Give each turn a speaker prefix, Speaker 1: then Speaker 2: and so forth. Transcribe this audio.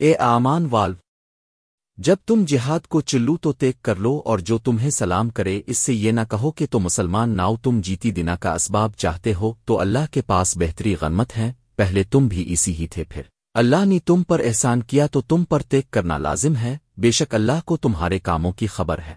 Speaker 1: اے آمان والو، جب تم جہاد کو چلو تو تیک کر لو اور جو تمہیں سلام کرے، اس سے یہ نہ کہو کہ تو مسلمان، ناؤ تم جیتی دنا کا اسباب چاہتے ہو، تو اللہ کے پاس بہتری غنمت ہے پہلے تم بھی اسی ہی تھے پھر۔ اللہ نے تم پر احسان کیا تو تم پر تیک کرنا لازم ہے، بے شک اللہ کو تمہارے کاموں کی خبر ہے۔